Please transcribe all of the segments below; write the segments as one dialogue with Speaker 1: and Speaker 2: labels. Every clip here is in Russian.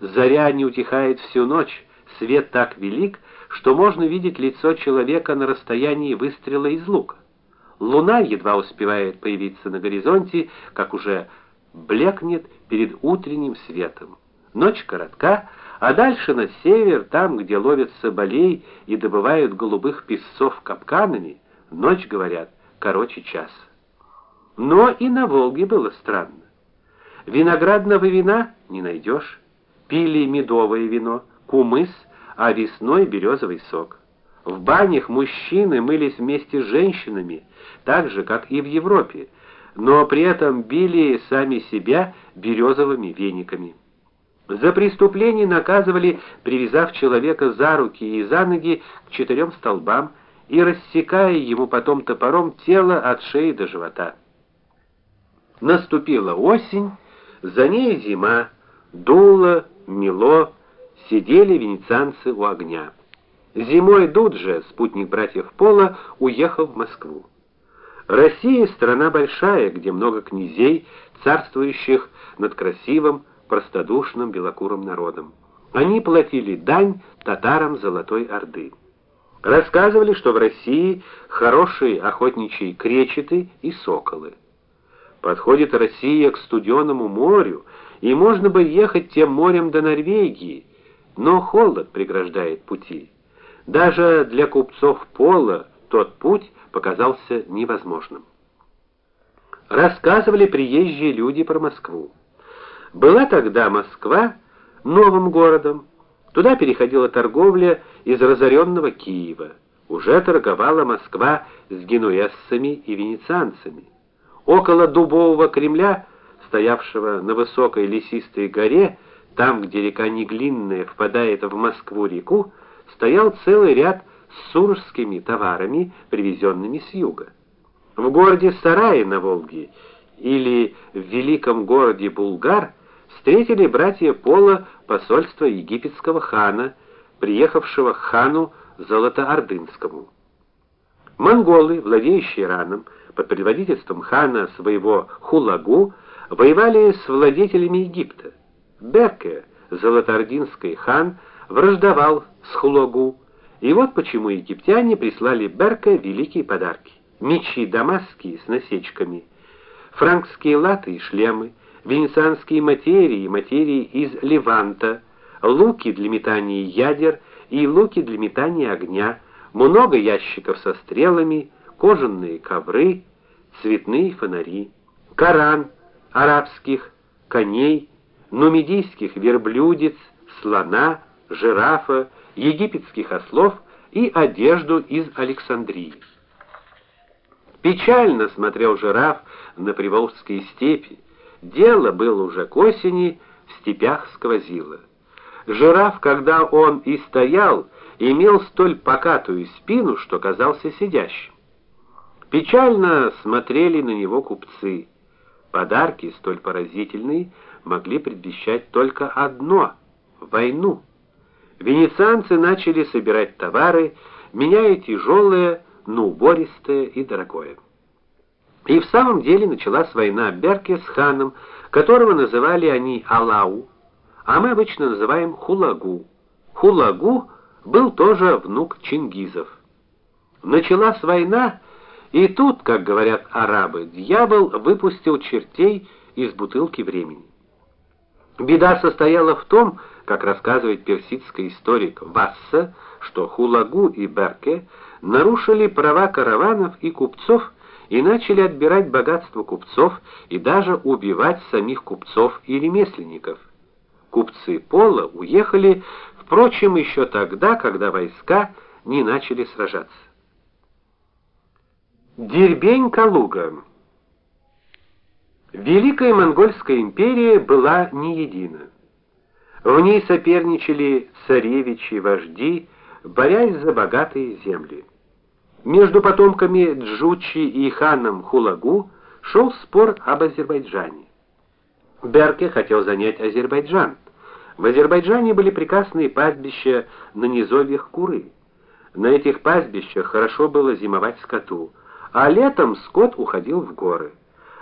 Speaker 1: заря не утихает всю ночь, свет так велик, что можно видеть лицо человека на расстоянии выстрела из лука. Луна едва успевает появиться на горизонте, как уже блекнет перед утренним светом. Ночь коротка, а дальше на север, там, где ловят соболей и добывают голубых песцов капканами, ночь, говорят, короче часа. Но и на Волге было странно. Виноградного вина не найдешь. Пили медовое вино, кумыс, а весной березовый сок. В банях мужчины мылись вместе с женщинами, так же как и в Европе, но при этом били сами себя березовыми вениками. За преступление наказывали, привязав человека за руки и за ноги к четырем столбам и рассекая ему потом топором тело от шеи до живота. Наступила осень, за ней зима, дуло, мело, сидели венецианцы у огня. Зимой Дуджа, спутник братьев Пола, уехал в Москву. Россия страна большая, где много князей, царствующих над красивым, простодушным белокурым народом. Они платили дань татарам Золотой Орды. Рассказывали, что в России хорошие охотничьи кречеты и соколы. Подходит Россия к студеному морю, и можно бы ехать тем морем до Норвегии, но холод преграждает пути. Даже для купцов Пола тот путь показался невозможным. Рассказывали приезжие люди про Москву. Была тогда Москва новым городом. Туда переходила торговля из разоренного Киева. Уже торговала Москва с генуэзцами и венецианцами. Около дубового Кремля, стоявшего на высокой лесистой горе, там, где река Неглинная впадает в Москву-реку, стоял целый ряд с суржскими товарами, привезенными с юга. В городе Сарае на Волге или в великом городе Булгар встретили братья Пола посольство египетского хана, приехавшего к хану Золотоордынскому. Монголы, владеющие Ираном, под предводительством хана своего Хулагу, воевали с владетелями Египта. Берке, Золотоордынский хан, враждовал с Хулагу, и вот почему египтяне прислали Берке великие подарки: мечи дамасские с насечками, франкские латы и шлемы, венецианские материи, материи из Леванта, луки для метания ядер и луки для метания огня, много ящиков со стрелами, кожаные ковры, цветные фонари, Коран арабских коней, нумидийских верблюдец, слона, жирафа, египетских ослов и одежду из Александрии. Печально смотрел жираф на приволжские степи. Дело было уже к осени, в степях сквозило. Жираф, когда он и стоял, имел столь покатую спину, что казался сидящим. Печально смотрели на него купцы. Подарки столь поразительные могли предвещать только одно войну. Венецианцы начали собирать товары, меняя тяжелое на убористое и дорогое. И в самом деле началась война Берке с ханом, которого называли они Алау, а мы обычно называем Хулагу. Хулагу был тоже внук чингизов. Началась война, и тут, как говорят арабы, дьявол выпустил чертей из бутылки времени. Беда состояла в том, как рассказывает персидский историк Васса, что Хулагу и Берке нарушили права караванов и купцов и начали отбирать богатство купцов и даже убивать самих купцов и ремесленников. Купцы Пола уехали, впрочем, еще тогда, когда войска не начали сражаться. Дербень-Калуга Великая монгольская империя была не едина. В ней соперничали царевичи, вожди, борясь за богатые земли. Между потомками Джучи и ханом Хулагу шел спор об Азербайджане. Берке хотел занять Азербайджан. В Азербайджане были прекрасные пастбища на низовьях Куры. На этих пастбищах хорошо было зимовать скоту, а летом скот уходил в горы.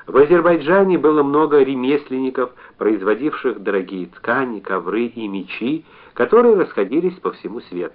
Speaker 1: В Азербайджане было много ремесленников, производивших дорогие ткани, ковры и мечи, которые расходились по всему свету.